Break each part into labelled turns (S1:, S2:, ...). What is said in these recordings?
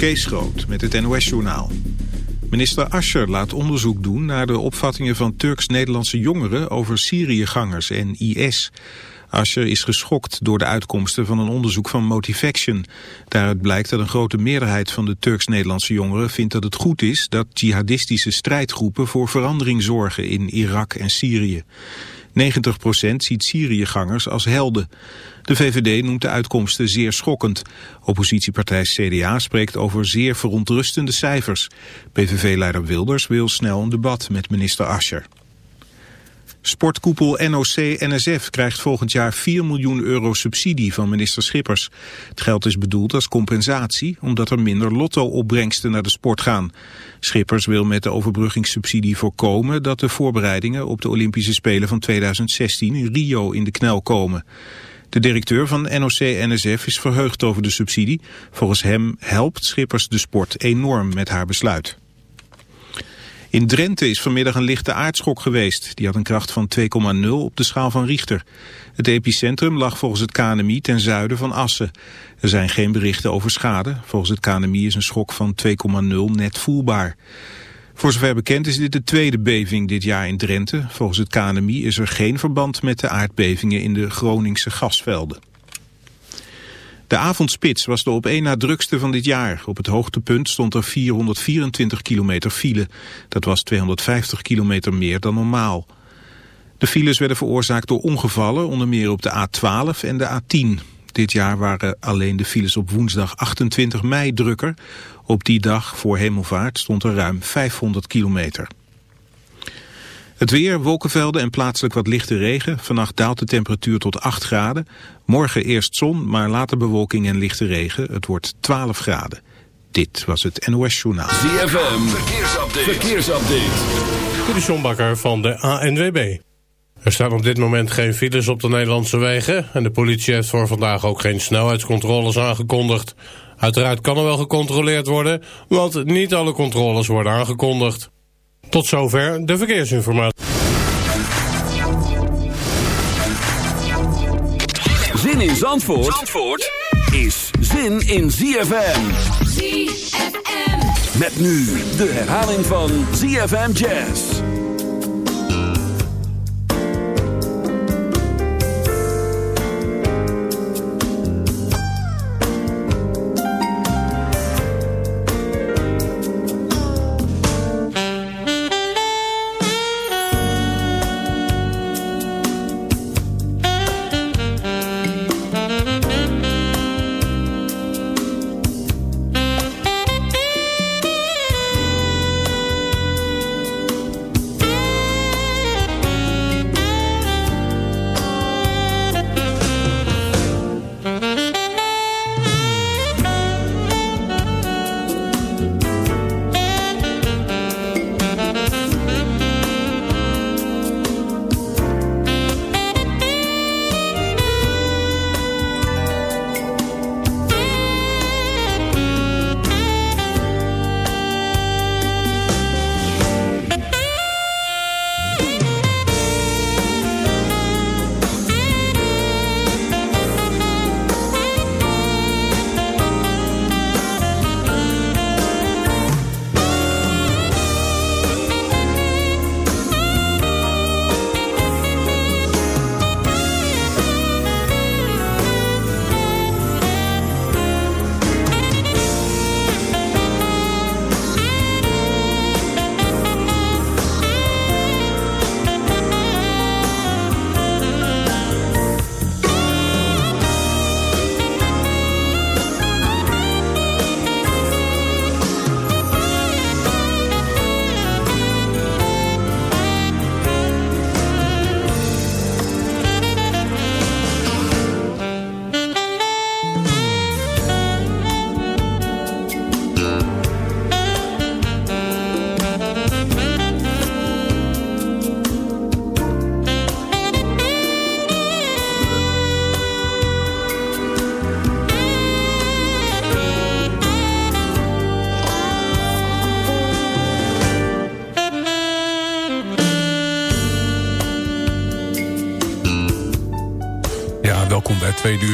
S1: Kees Groot met het NOS-journaal. Minister Ascher laat onderzoek doen naar de opvattingen van Turks-Nederlandse jongeren over Syriëgangers en IS. Ascher is geschokt door de uitkomsten van een onderzoek van Motivaction. Daaruit blijkt dat een grote meerderheid van de Turks-Nederlandse jongeren vindt dat het goed is dat jihadistische strijdgroepen voor verandering zorgen in Irak en Syrië. 90% ziet Syriëgangers als helden. De VVD noemt de uitkomsten zeer schokkend. Oppositiepartij CDA spreekt over zeer verontrustende cijfers. PVV-leider Wilders wil snel een debat met minister Ascher. Sportkoepel NOC-NSF krijgt volgend jaar 4 miljoen euro subsidie van minister Schippers. Het geld is bedoeld als compensatie omdat er minder lotto-opbrengsten naar de sport gaan. Schippers wil met de overbruggingssubsidie voorkomen dat de voorbereidingen op de Olympische Spelen van 2016 in Rio in de knel komen. De directeur van NOC-NSF is verheugd over de subsidie. Volgens hem helpt Schippers de sport enorm met haar besluit. In Drenthe is vanmiddag een lichte aardschok geweest. Die had een kracht van 2,0 op de schaal van Richter. Het epicentrum lag volgens het KNMI ten zuiden van Assen. Er zijn geen berichten over schade. Volgens het KNMI is een schok van 2,0 net voelbaar. Voor zover bekend is dit de tweede beving dit jaar in Drenthe. Volgens het KNMI is er geen verband met de aardbevingen in de Groningse gasvelden. De avondspits was de op één na drukste van dit jaar. Op het hoogtepunt stond er 424 kilometer file. Dat was 250 kilometer meer dan normaal. De files werden veroorzaakt door ongevallen, onder meer op de A12 en de A10. Dit jaar waren alleen de files op woensdag 28 mei drukker. Op die dag voor hemelvaart stond er ruim 500 kilometer. Het weer, wolkenvelden en plaatselijk wat lichte regen. Vannacht daalt de temperatuur tot 8 graden. Morgen eerst zon, maar later bewolking en lichte regen. Het wordt 12 graden. Dit was het NOS Journaal.
S2: ZFM, verkeersupdate. verkeersupdate.
S3: De Sjombakker van de ANWB. Er staan op dit moment geen files op de Nederlandse wegen... en de politie heeft voor vandaag ook geen snelheidscontroles aangekondigd. Uiteraard kan er wel gecontroleerd worden... want niet alle controles worden aangekondigd. Tot zover de verkeersinformatie.
S2: Zin in Zandvoort, Zandvoort is zin in ZFM. ZFM. Met nu de herhaling van ZFM Jazz.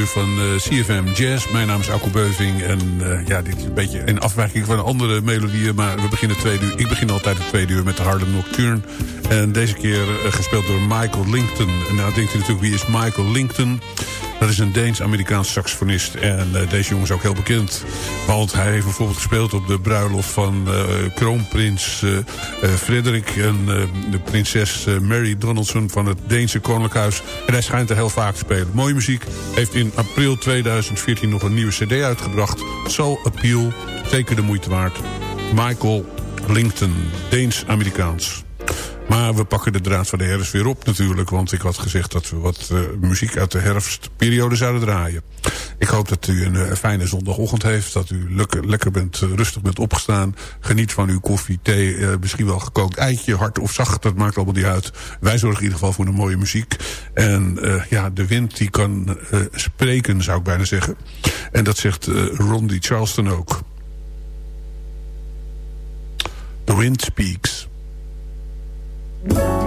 S4: Van uh, CFM Jazz. Mijn naam is Akko Beuving en uh, ja, dit is een beetje een afwijking van andere melodieën. Maar we beginnen tweede uur. Ik begin altijd het tweede uur met de Harlem Nocturne. En deze keer uh, gespeeld door Michael Linkton. En nou denkt u natuurlijk wie is Michael Linkton? Dat is een Deens-Amerikaans saxofonist. En uh, deze jongen is ook heel bekend. Want hij heeft bijvoorbeeld gespeeld op de bruiloft van uh, kroonprins uh, Frederik... en de prinses Mary Donaldson van het Deense Koninklijk Huis. En hij schijnt er heel vaak te spelen. Mooie muziek. Heeft in april 2014 nog een nieuwe cd uitgebracht. So Appeal. Zeker de moeite waard. Michael Linkton, Deens-Amerikaans. Maar we pakken de draad van de herfst weer op natuurlijk. Want ik had gezegd dat we wat uh, muziek uit de herfstperiode zouden draaien. Ik hoop dat u een uh, fijne zondagochtend heeft. Dat u lekker, lekker bent, uh, rustig bent opgestaan. Geniet van uw koffie, thee, misschien wel gekookt eitje. Hard of zacht, dat maakt allemaal niet uit. Wij zorgen in ieder geval voor een mooie muziek. En ja, de wind die kan spreken, zou ik bijna zeggen. En dat zegt Ron D. Charleston ook. The wind speaks. Bye.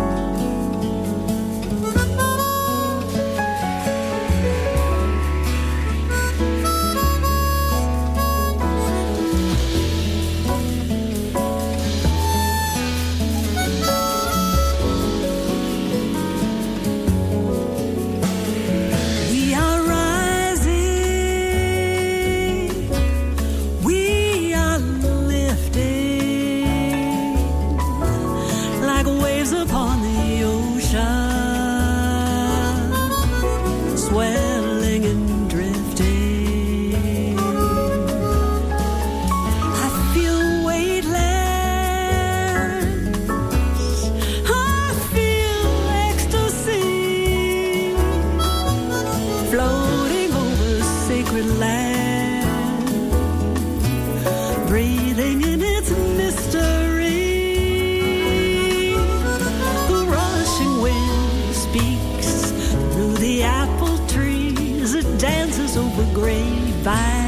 S4: by.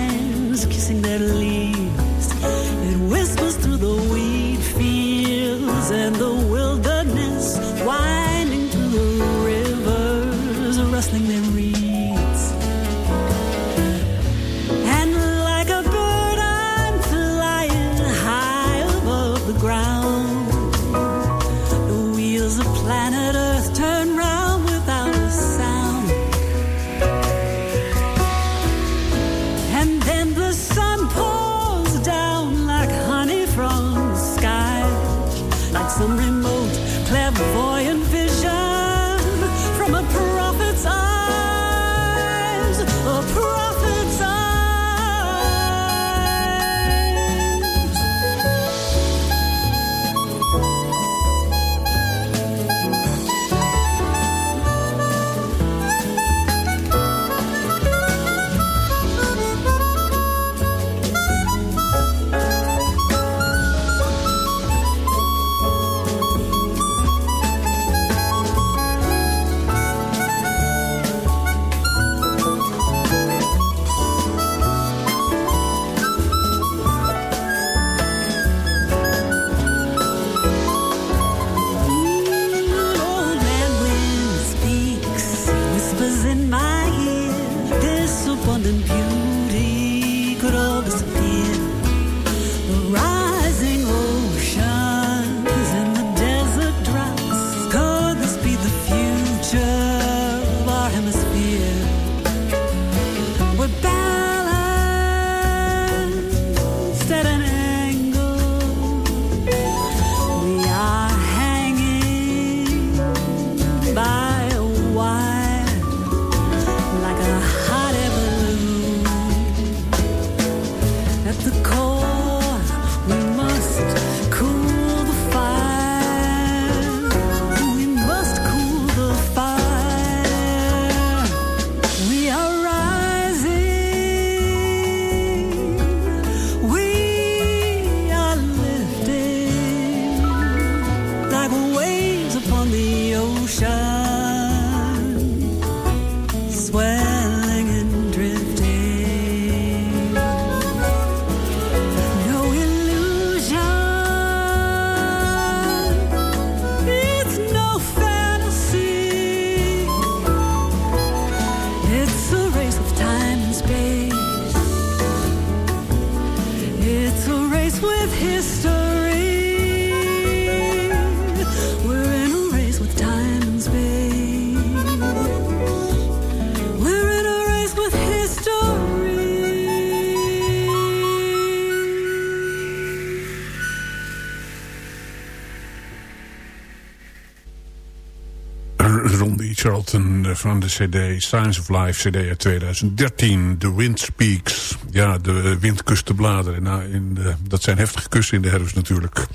S5: Van de cd Science of Life, cd uit 2013. The Wind Speaks. Ja, de wind kust de bladeren. Nou, in de, dat zijn heftige kussen in de herfst natuurlijk.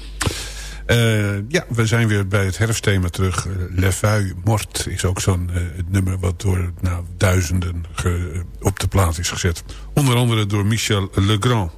S5: Uh, ja, we zijn weer bij het herfstthema terug. Uh, Le Mort is ook zo'n nummer wat door nou, duizenden op de plaat is gezet. Onder andere door Michel Legrand.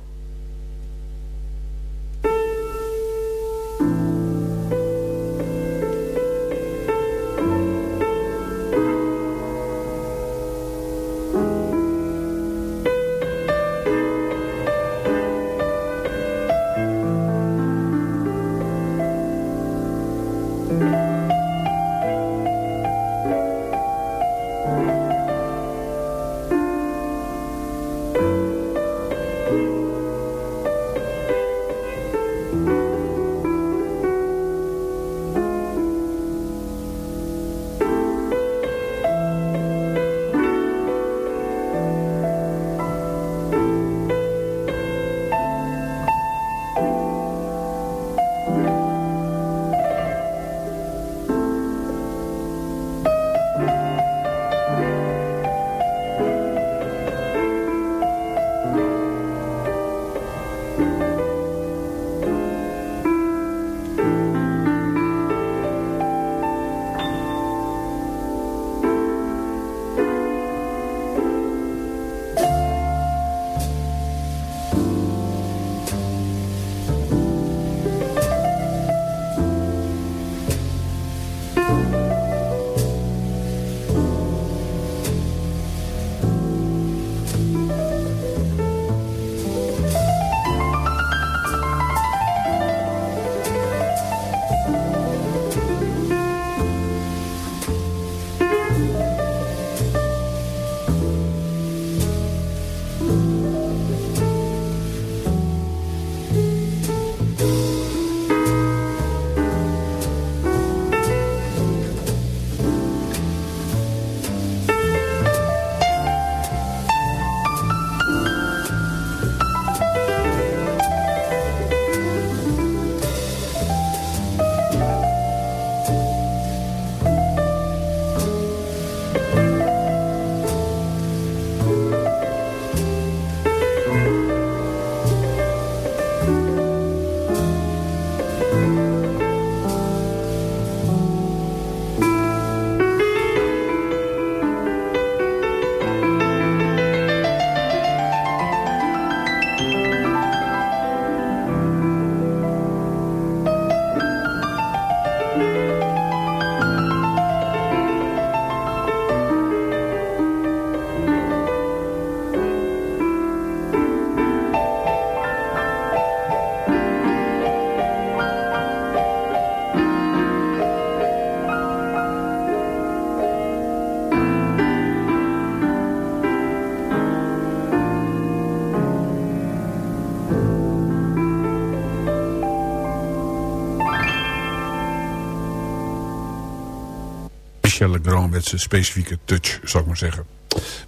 S5: Met zijn specifieke touch, zou ik maar zeggen.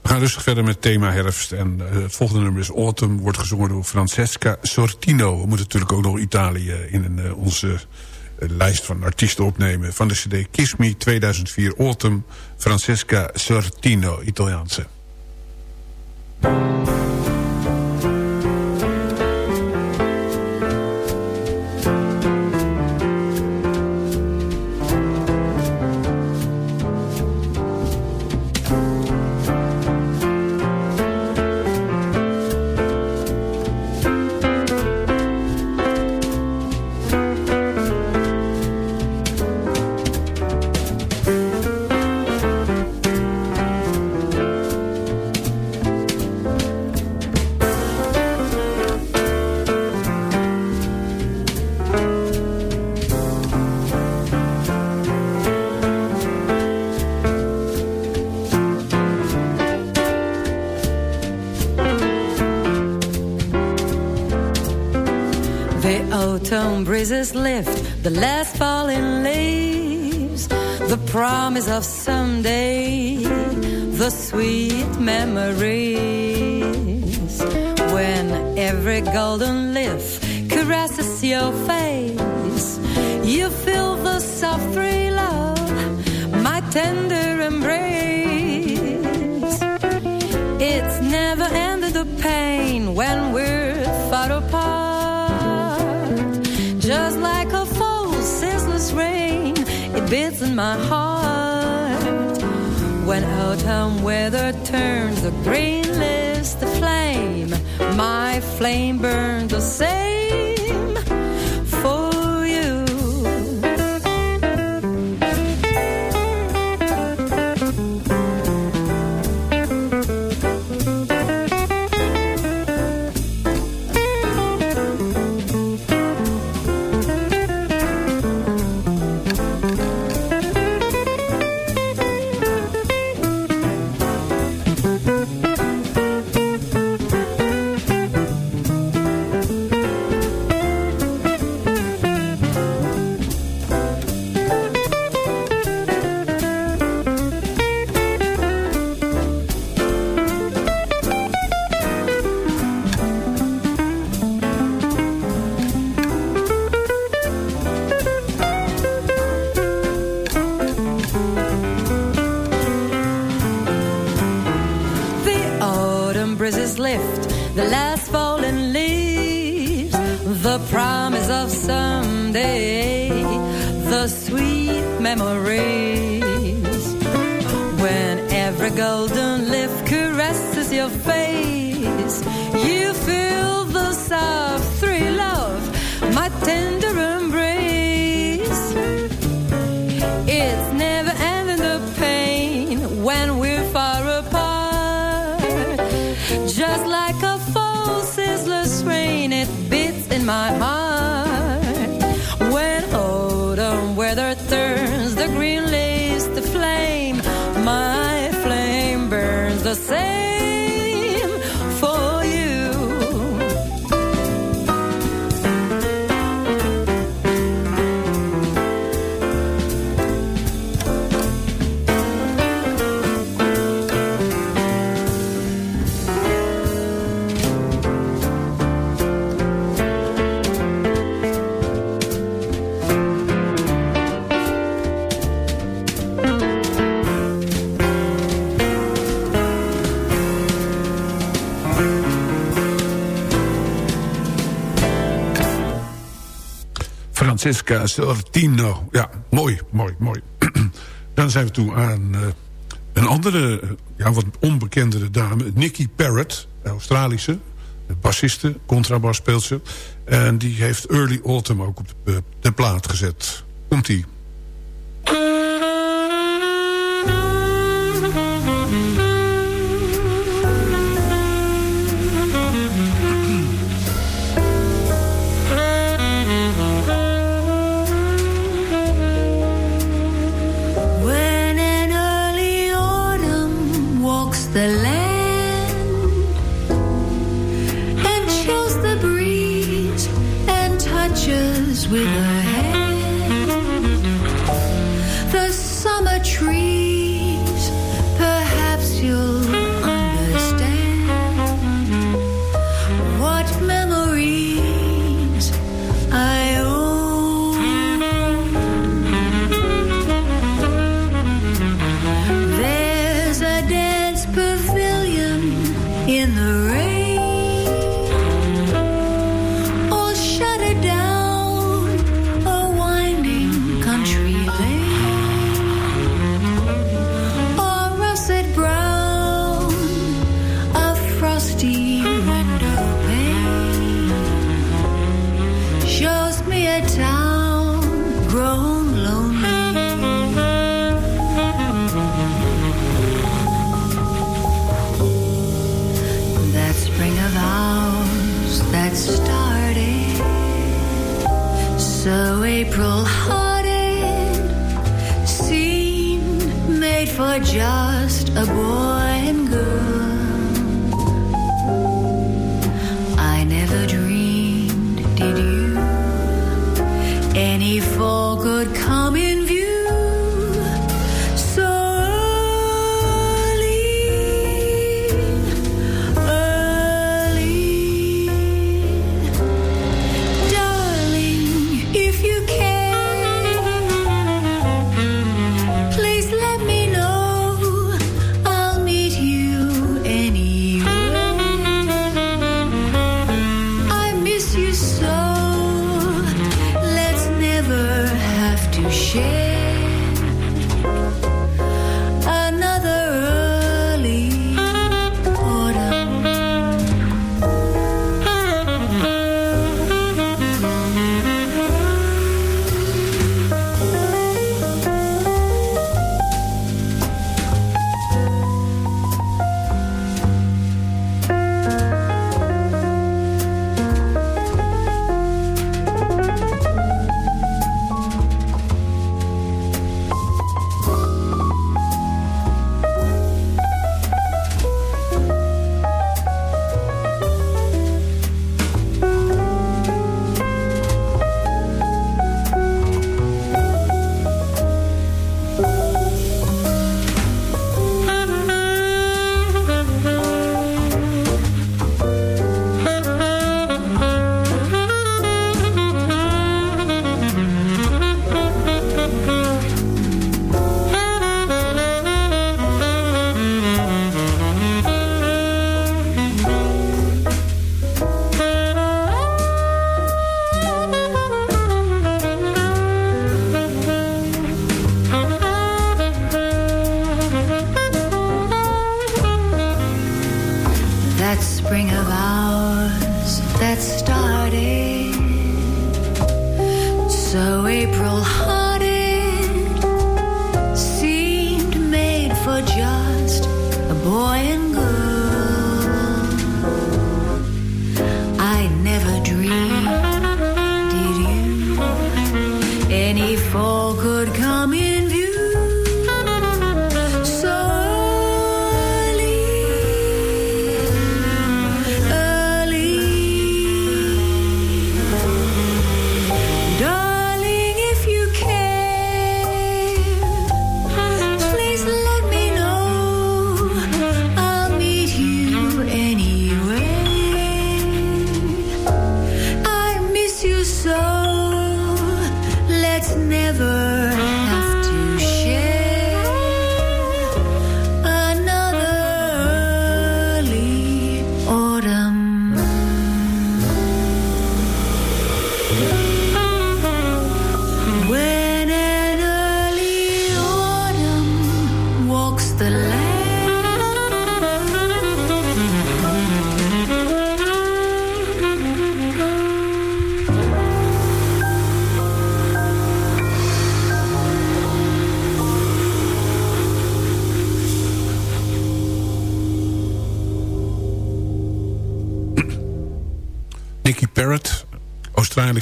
S5: We gaan rustig verder met thema herfst. En uh, het volgende nummer is Autumn, wordt gezongen door Francesca Sortino. We moeten natuurlijk ook nog Italië in uh, onze lijst van artiesten opnemen. Van de cd Kiss Me 2004 Autumn, Francesca Sortino, Italiaanse.
S6: The autumn breezes lift the last falling leaves, the promise of someday, the sweet memories. When every golden leaf caresses your face, you feel the soft thrill of my tender embrace. It's never ended the pain when we're far apart beats in my heart. When autumn weather turns the green leaves to flame, my flame burns the same.
S5: days. When every golden leaf caresses your face you feel the soft
S7: thrill of my tender embrace. It's never ending
S8: the pain when we're far apart. Just like a false ceaseless rain it beats in my heart. the same. Francisca Sortino. Ja, mooi, mooi, mooi. Dan zijn we toe aan uh, een andere, ja, wat onbekendere dame. Nikki Parrott, Australische. Bassiste, contrabas speelt ze. En die heeft Early Autumn ook op de, de plaat gezet. Komt-ie.
S7: with a head.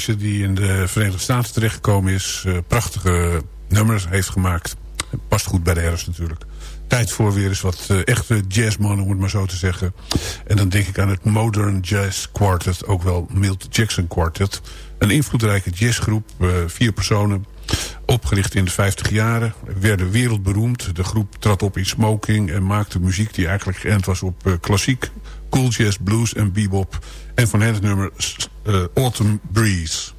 S7: Die in de Verenigde Staten terechtgekomen is. eh, prachtige nummers heeft gemaakt. Past goed bij de herfst natuurlijk. Tijd voor weer eens wat eh, echte jazzmannen, om het maar zo te zeggen. En dan denk ik aan het Modern Jazz Quartet, ook wel Milt Jackson Quartet. Een invloedrijke jazzgroep, eh, vier personen. Opgericht in de 50 jaren, werden wereldberoemd. De groep trad op in smoking en maakte muziek die eigenlijk geënt was op klassiek, cool jazz, blues en bebop. En van hen het nummer Uh, autumn Breeze.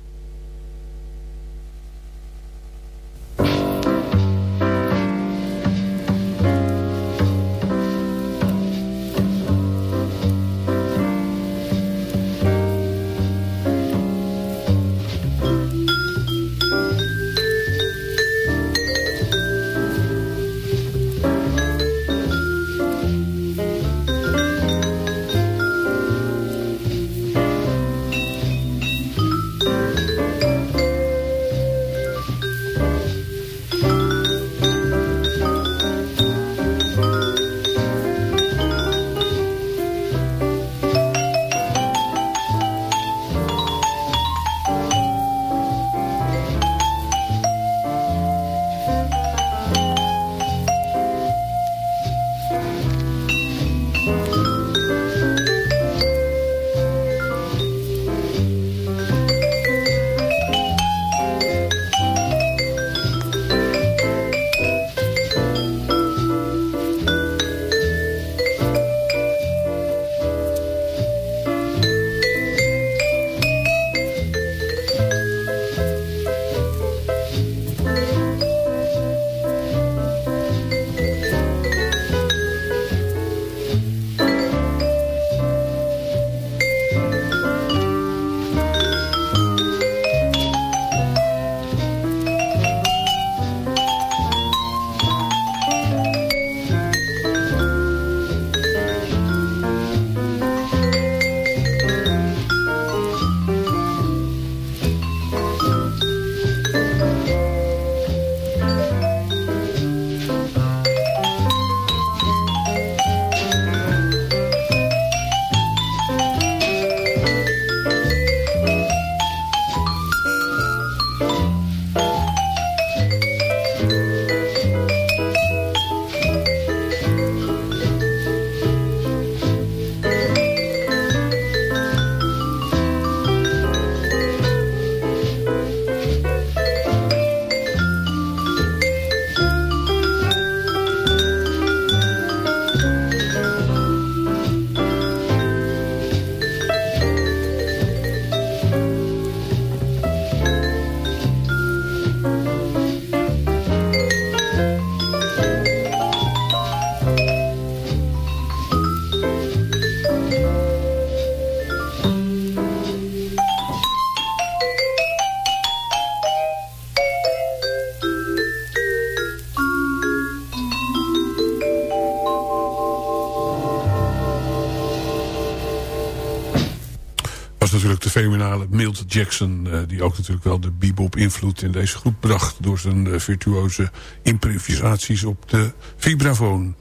S9: De fenomenale Milt Jackson... Uh, die ook natuurlijk wel de bebop-invloed in deze groep bracht... door zijn uh, virtuoze improvisaties op de vibrafoon.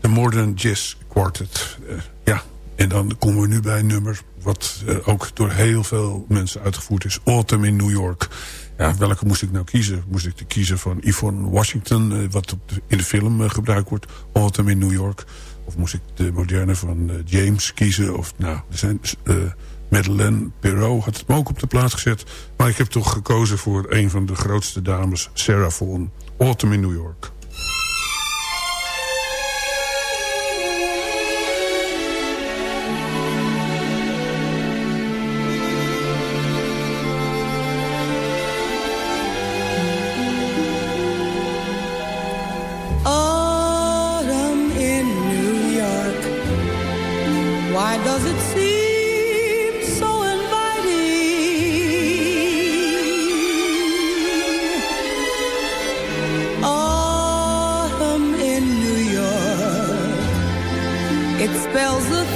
S9: De Modern Jazz Quartet. Uh, ja, en dan komen we nu bij een nummer... wat ook door heel veel mensen uitgevoerd is. Autumn in New York. Ja, welke moest ik nou kiezen? Moest ik de kiezen van Yvonne Washington... wat in de film gebruikt wordt. Autumn in New York... Of moest ik de moderne van James kiezen? Of, nou, er zijn, Madeleine Perrault had het ook op de plaats gezet. Maar ik heb toch gekozen voor een van de grootste dames, Sarah Vaughan. Autumn in New York. spells the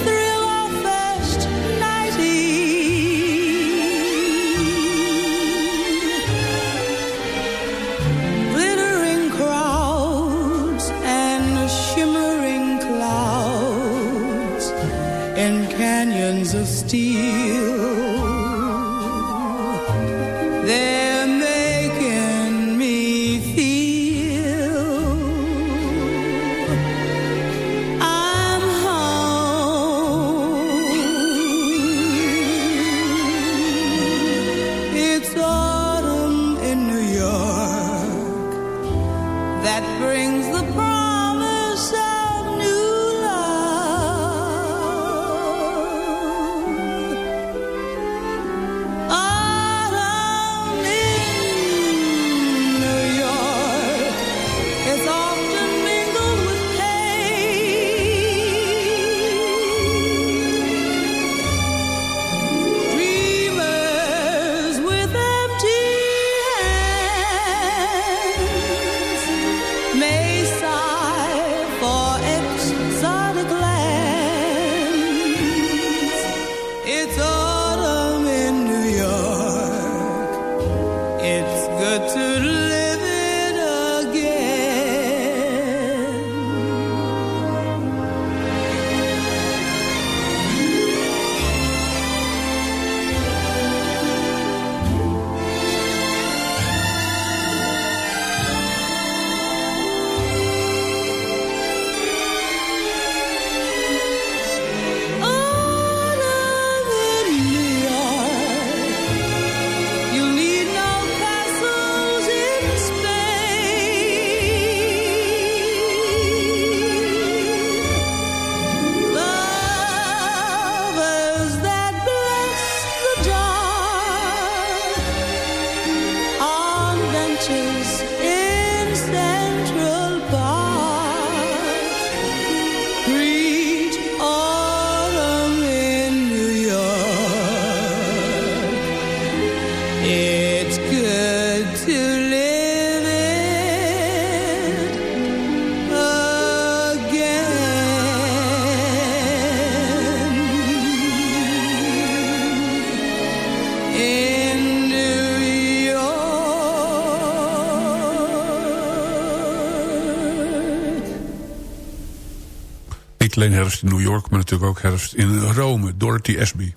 S9: alleen herfst in New York, maar natuurlijk ook herfst in Rome. Dorothy Ashby.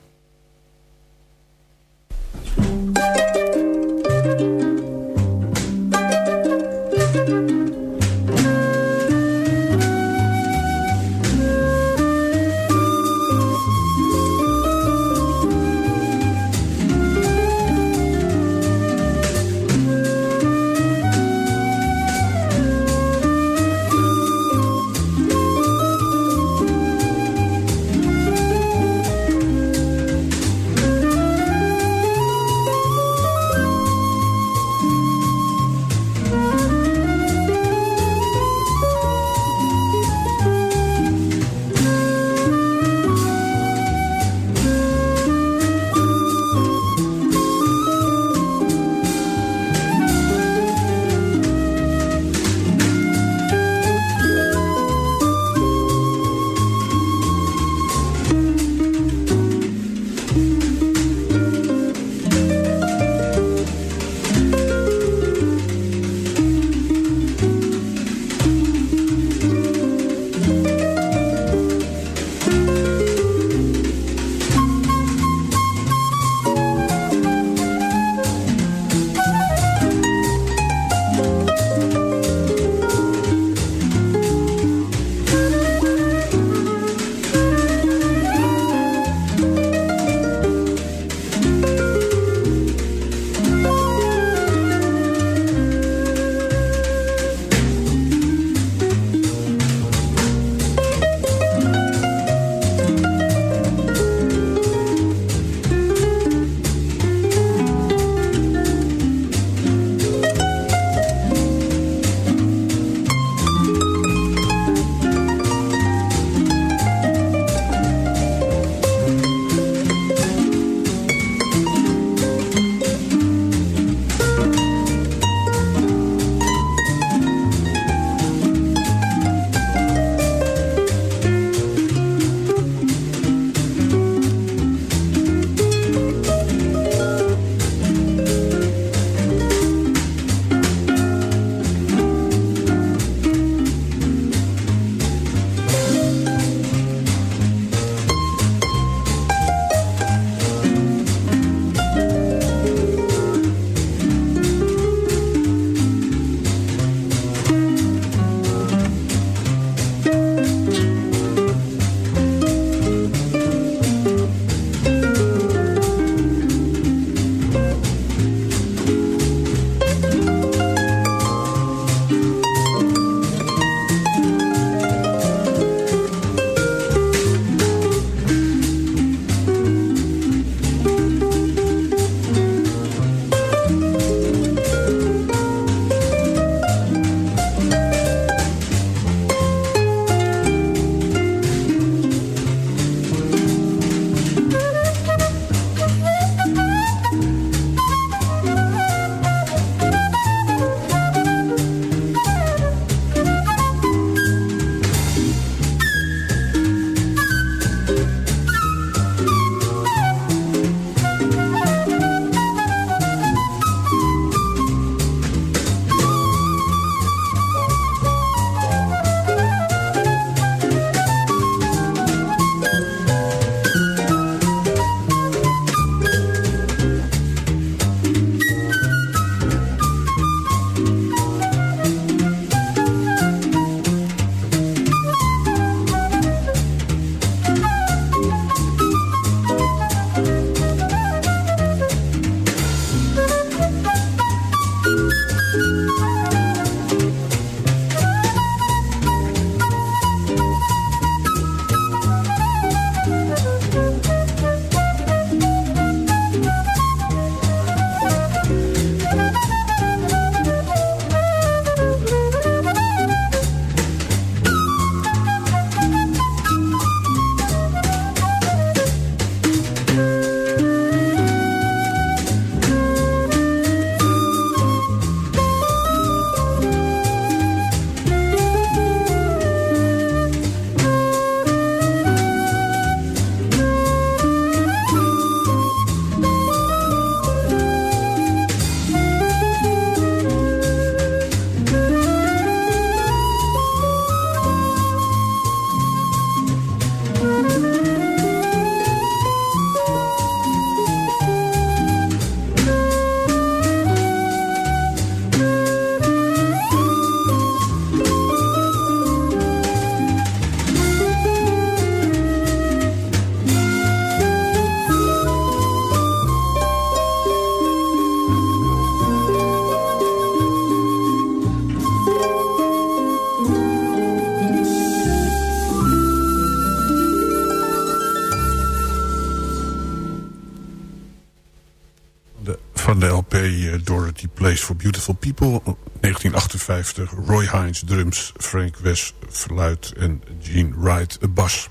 S5: Beautiful People. 1958. Roy Hines drums, Frank West fluit en Gene Wright bas.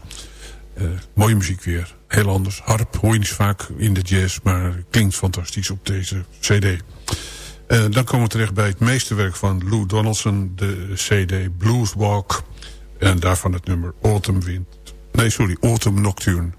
S5: Uh, mooie muziek weer. Heel anders. Harp hoor je niet vaak in de jazz, maar klinkt fantastisch op deze cd. Uh, dan komen we terecht bij het meesterwerk van Lou Donaldson. De cd Blues Walk. En daarvan het nummer Autumn Wind. Nee, sorry, Autumn Nocturne.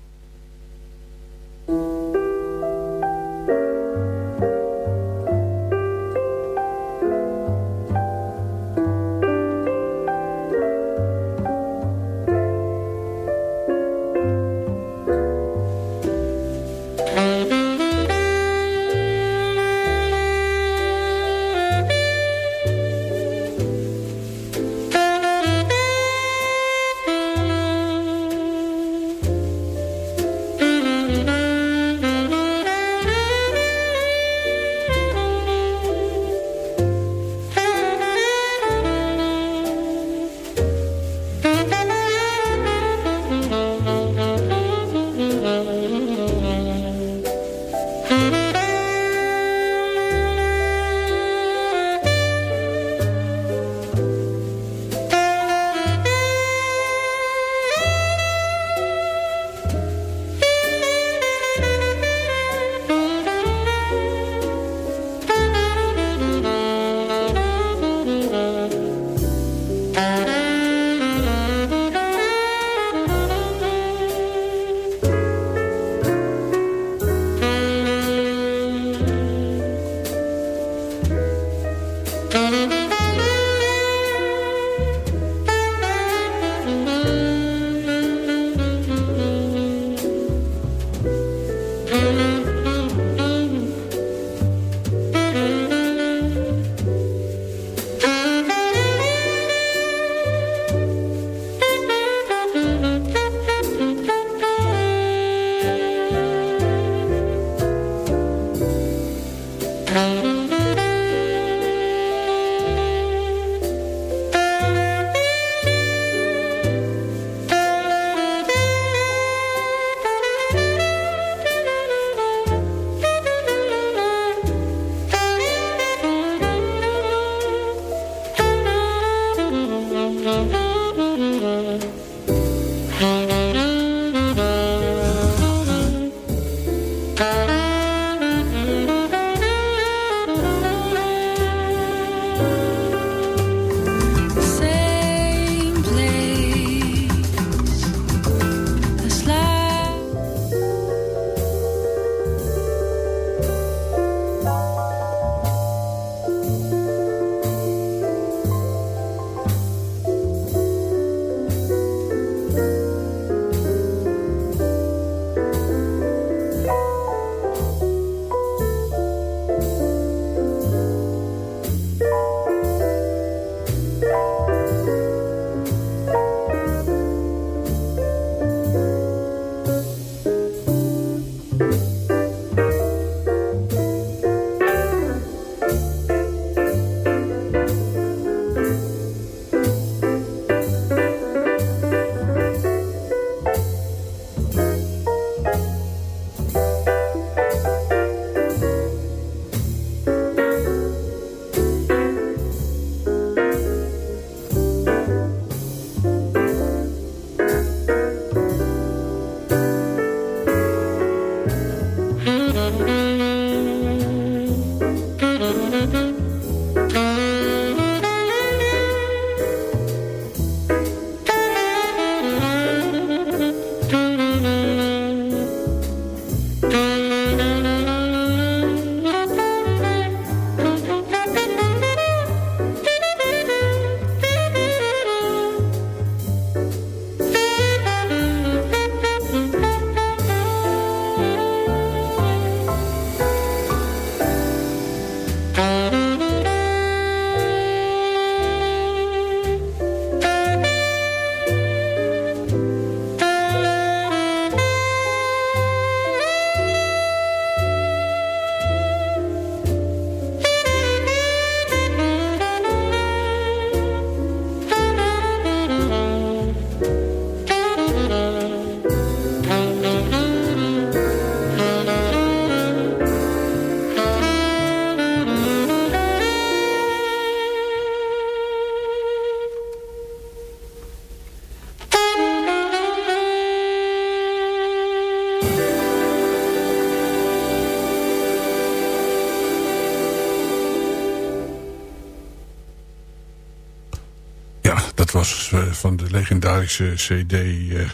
S6: Van de legendarische cd uh,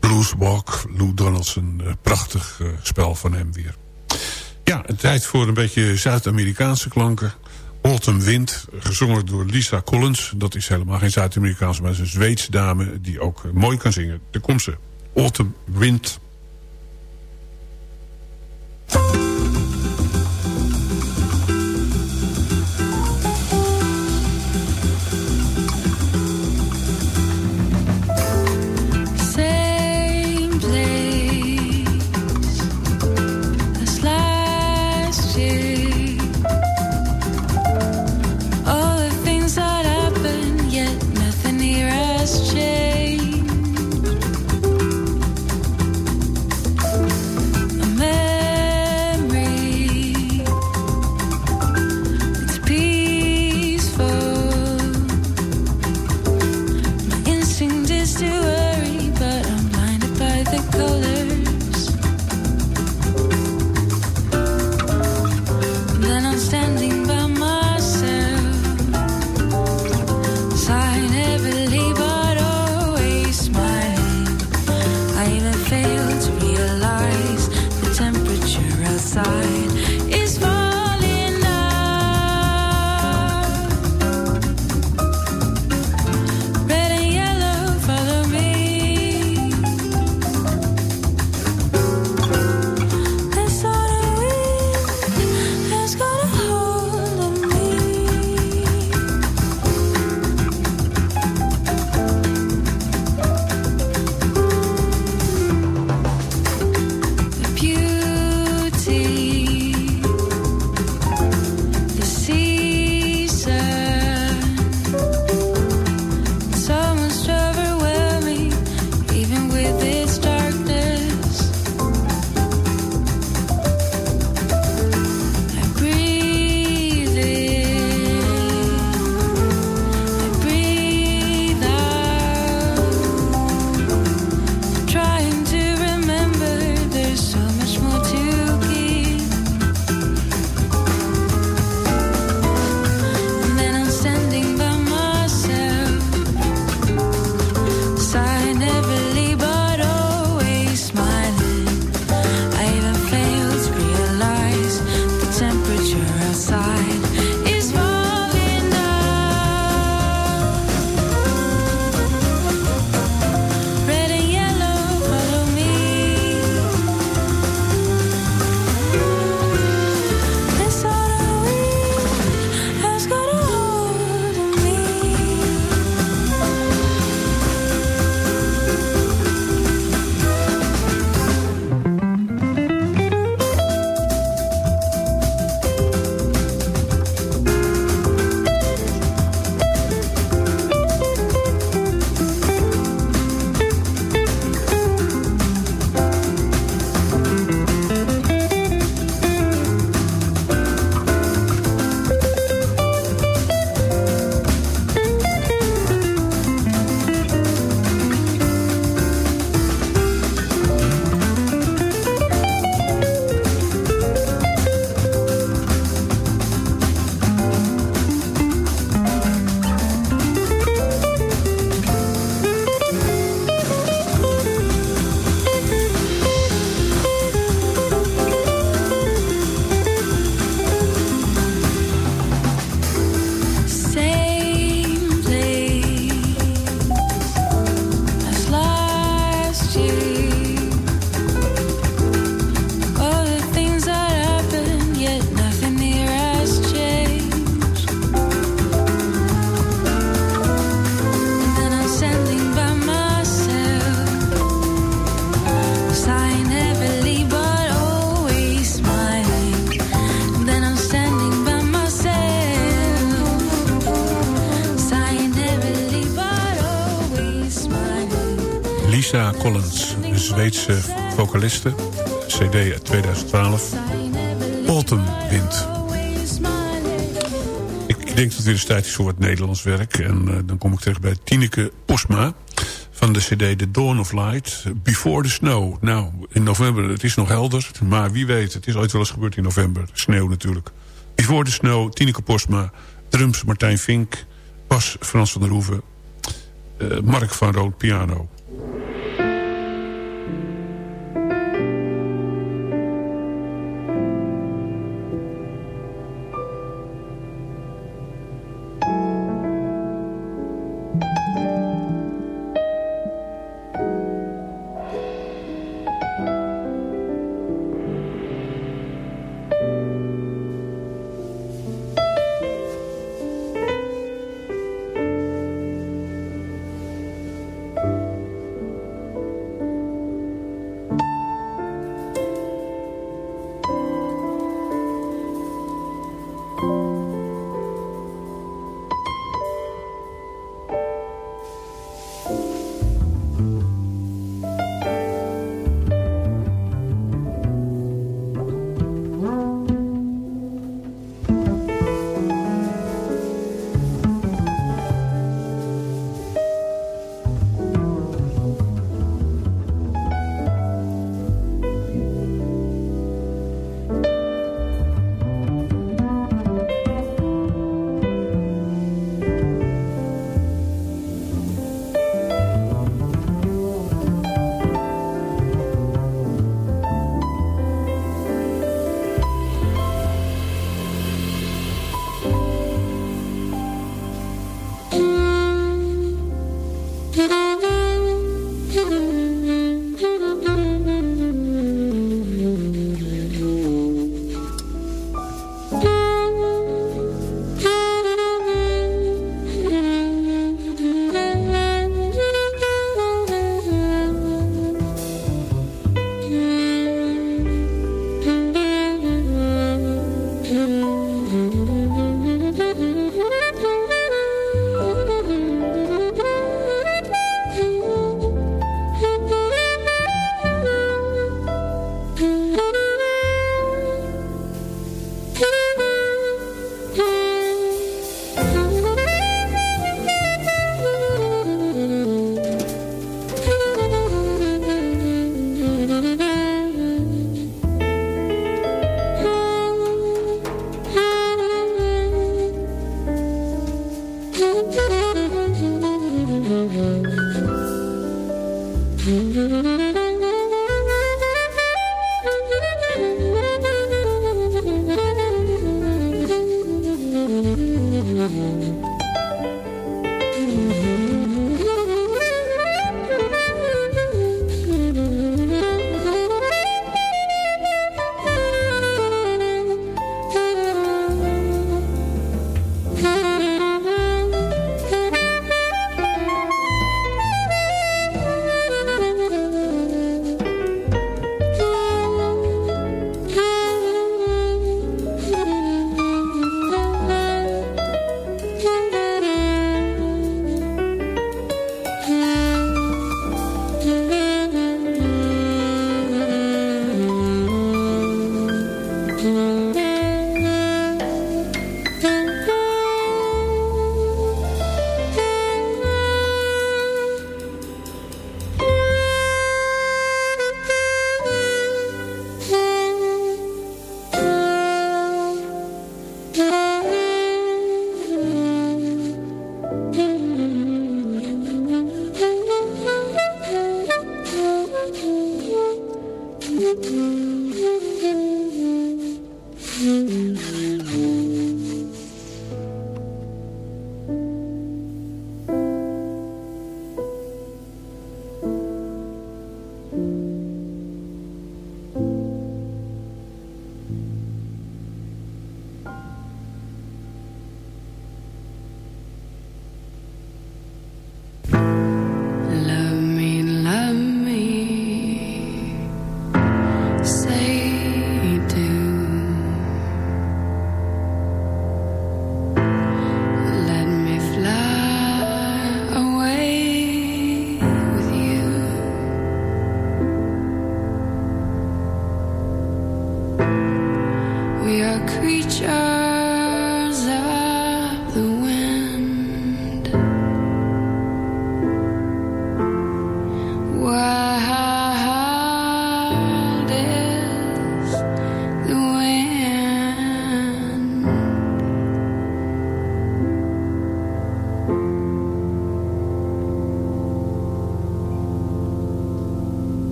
S6: Blueswalk. Lou Donaldson, prachtig spel van hem weer. Ja, tijd voor een beetje Zuid-Amerikaanse klanken. Autumn Wind, gezongen door Lisa Collins. Dat is helemaal geen Zuid-Amerikaanse, maar is een Zweedse dame... die ook mooi kan zingen. Daar komt ze. Autumn Wind. CD uit 2012. Autumn Wind. Ik denk dat het weer eens tijd is voor wat Nederlands werk. En uh, dan kom ik terecht bij Tineke Posma. Van de cd The Dawn of Light. Before the Snow. Nou, in november, het is nog helder. Maar wie weet, het is ooit wel eens gebeurd in november. Sneeuw natuurlijk. Before the Snow, Tineke Posma. Drums Martijn Vink. Bas Frans van der Hoeven. Mark van Rood Piano.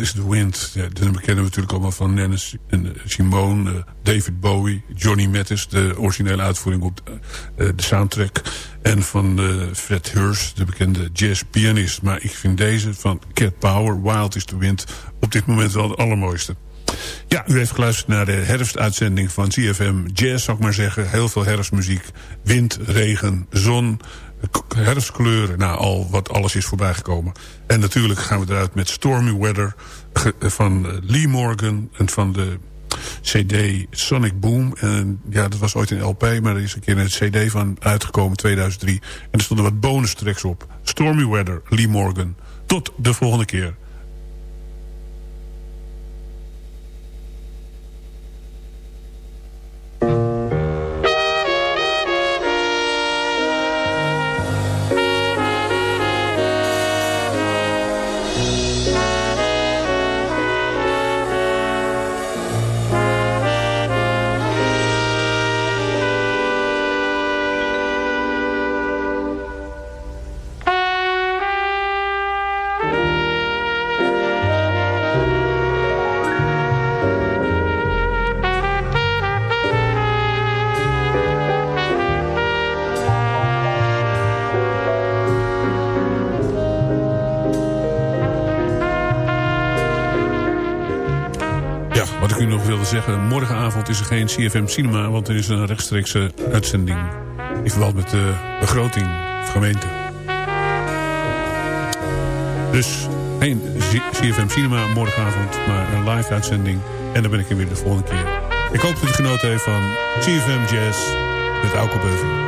S7: Is the Wind.
S5: Ja, dat kennen we natuurlijk allemaal van Nennis en eh, Simone, eh, David Bowie, Johnny Mattis, de originele uitvoering op de, eh, de soundtrack. En van Fred Hurst, de bekende jazzpianist. Maar ik vind deze van Cat Power, Wild is the Wind, op dit moment wel de allermooiste. Ja, u heeft geluisterd naar de herfstuitzending van CFM Jazz, zou ik maar zeggen. Heel veel herfstmuziek. Wind, regen, zon, herfstkleuren. Nou, al wat alles is voorbijgekomen. En natuurlijk gaan we eruit met Stormy Weather ge- van eh, Lee Morgan en van de CD Sonic Boom. En ja, dat was ooit een LP, maar er is een keer een CD van uitgekomen, 2003. En er stonden wat bonus tracks op. Stormy Weather, Lee Morgan. Tot de volgende keer. Geen CFM Cinema, want er is een rechtstreekse uitzending in verband met de begroting van gemeente. Dus geen CFM Cinema morgenavond, maar een live uitzending. En dan ben ik er weer de volgende keer. Ik hoop dat u genoten heeft van CFM Jazz met Auke.